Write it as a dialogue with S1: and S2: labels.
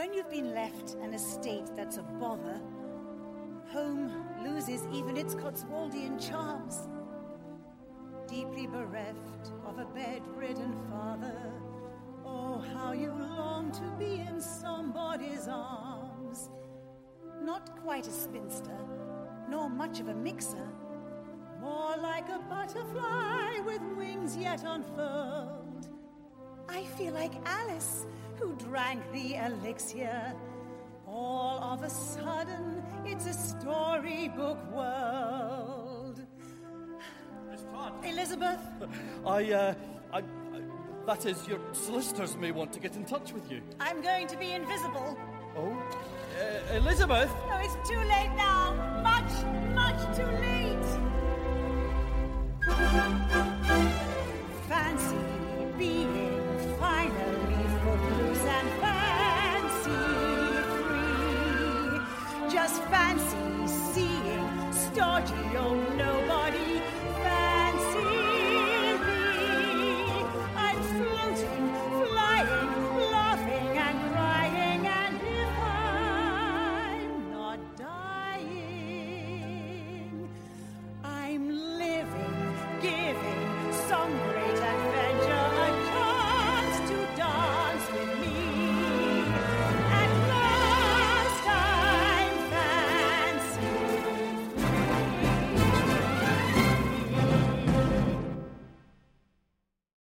S1: when you've been left an estate that's a bother, home loses even its Cotswoldian charms. Deeply bereft of a bedridden father, oh, how you long to be in somebody's arms. Not quite a spinster, nor much of a mixer, more like a butterfly with wings yet unfurled. I feel like Alice who drank the elixir. All of a sudden, it's a storybook world.
S2: Miss Todd.
S1: Elizabeth,
S2: I, uh, I, I, that is, your solicitors may want to get in touch with you.
S1: I'm going to be invisible.
S2: Oh? Uh, Elizabeth?
S1: Oh, it's too late now. Much, much too late. Just fancy seeing stodgy old.